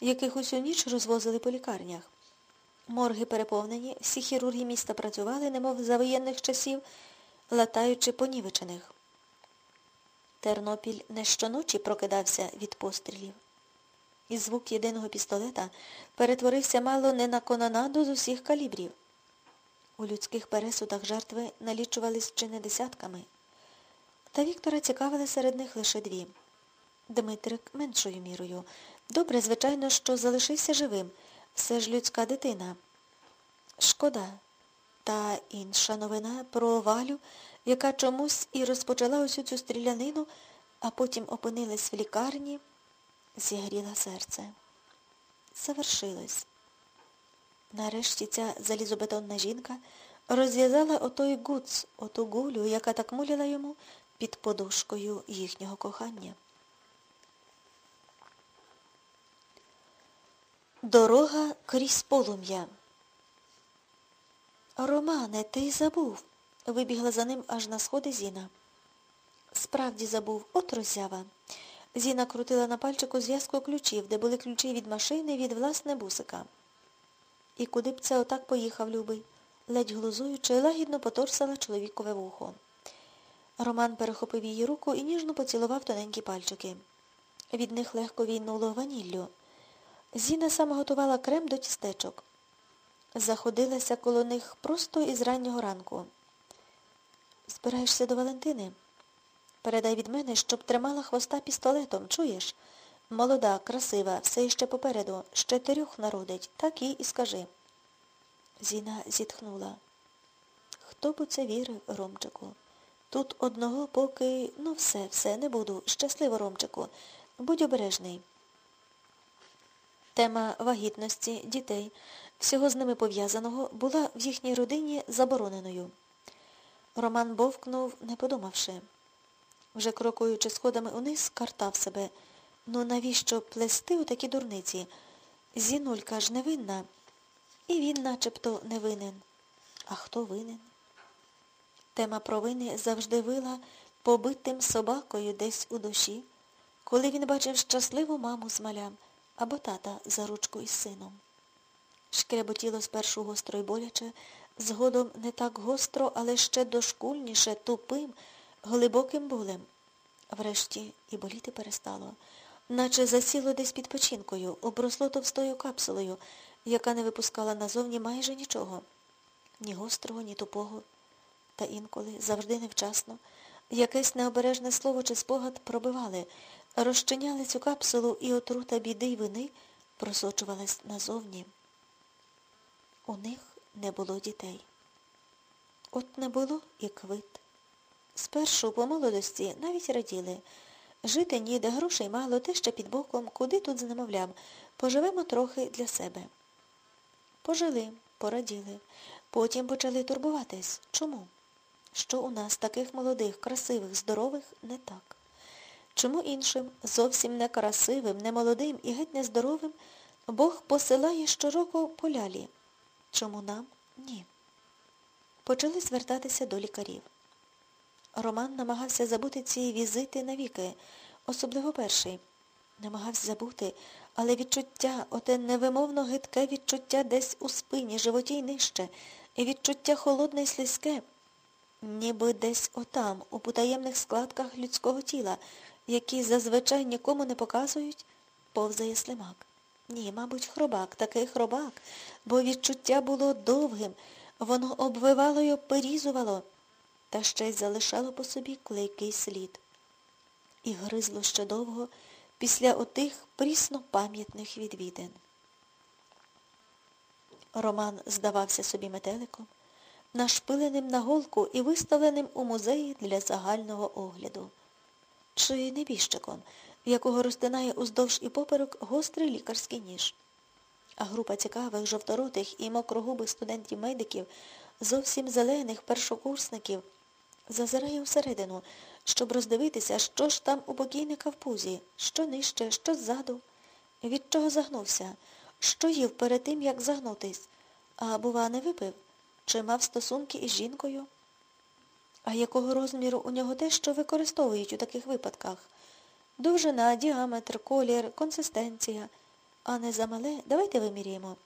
яких усю ніч розвозили по лікарнях. Морги переповнені, всі хірурги міста працювали, немов за воєнних часів, латаючи понівечених. Тернопіль не щоночі прокидався від пострілів. І звук єдиного пістолета перетворився мало не на кононаду з усіх калібрів. У людських пересудах жертви налічувались чи не десятками. Та Віктора цікавили серед них лише дві. Дмитрик меншою мірою. Добре, звичайно, що залишився живим. Все ж людська дитина. Шкода. Та інша новина про Валю, яка чомусь і розпочала усю цю стрілянину, а потім опинилась в лікарні, зігріла серце. Завершилось. Нарешті ця залізобетонна жінка розв'язала отой гуц, оту гулю, яка так муляла йому під подушкою їхнього кохання. Дорога крізь полум'я. Романе, ти забув. Вибігла за ним аж на сходи Зіна. Справді забув, от роззява. Зіна крутила на пальчику зв'язку ключів, де були ключі від машини, від власне бусика. І куди б це отак поїхав, любий? ледь глузуючи, лагідно поторсала чоловікове вухо. Роман перехопив її руку і ніжно поцілував тоненькі пальчики. Від них легко війнуло ваніллю. Зіна саме готувала крем до тістечок. Заходилася коло них просто із раннього ранку. Збираєшся до Валентини? Передай від мене, щоб тримала хвоста пістолетом, чуєш? Молода, красива, все іще попереду, ще трьох народить, так їй і скажи. Зіна зітхнула. Хто б у це вірив, Ромчику? Тут одного поки, ну все, все, не буду. Щасливо, Ромчику. Будь обережний. Тема вагітності, дітей, всього з ними пов'язаного, була в їхній родині забороненою. Роман бовкнув, не подумавши. Вже крокуючи сходами униз, картав себе. Ну навіщо плести у такі дурниці? Зінулька ж невинна. І він начебто не винен. А хто винен? Тема провини завжди вила побитим собакою десь у душі, коли він бачив щасливу маму з малям або тата за ручку із сином. Шкряботіло спершу гостро й боляче, згодом не так гостро, але ще дошкульніше, тупим, глибоким болем. Врешті і боліти перестало, наче засіло десь під печінкою, обросло товстою капсулою, яка не випускала назовні майже нічого. Ні гострого, ні тупого. Та інколи, завжди невчасно, якесь необережне слово чи спогад пробивали, розчиняли цю капсулу і отрута біди й вини просочувалась назовні. У них не було дітей. От не було і квит. Спершу по молодості навіть раділи. Жити ніде, грошей мало, те ще під боком, куди тут з немовлям. Поживемо трохи для себе. Пожили, пораділи. Потім почали турбуватись. Чому? Що у нас таких молодих, красивих, здорових не так? Чому іншим, зовсім не красивим, не молодим і геть нездоровим, Бог посилає щороку полялі? Чому нам? Ні. Почали звертатися до лікарів. Роман намагався забути ці візити навіки, особливо перший. Намагався забути, але відчуття, оте невимовно гидке відчуття десь у спині, животі й нижче, і відчуття холодне й слизьке, ніби десь отам, у потаємних складках людського тіла, які зазвичай нікому не показують, повзає слимак. Ні, мабуть, хробак, такий хробак, бо відчуття було довгим, воно обвивало й оперізувало, та ще й залишало по собі клейкий слід. І гризло ще довго після отих прісно пам'ятних відвідин. Роман здавався собі метеликом, нашпиленим на голку і виставленим у музеї для загального огляду. Чи небіжчиком, якого розтинає уздовж і поперек гострий лікарський ніж. А група цікавих, жовторотих і мокрогубих студентів-медиків, зовсім зелених першокурсників, зазирає всередину, щоб роздивитися, що ж там у покійника в пузі, що нижче, що ззаду, від чого загнувся, що їв перед тим, як загнутись, а, бува, не випив, чи мав стосунки із жінкою. А якого розміру у нього те, що використовують у таких випадках? Довжина, діаметр, колір, консистенція. а не замале, давайте виміряємо.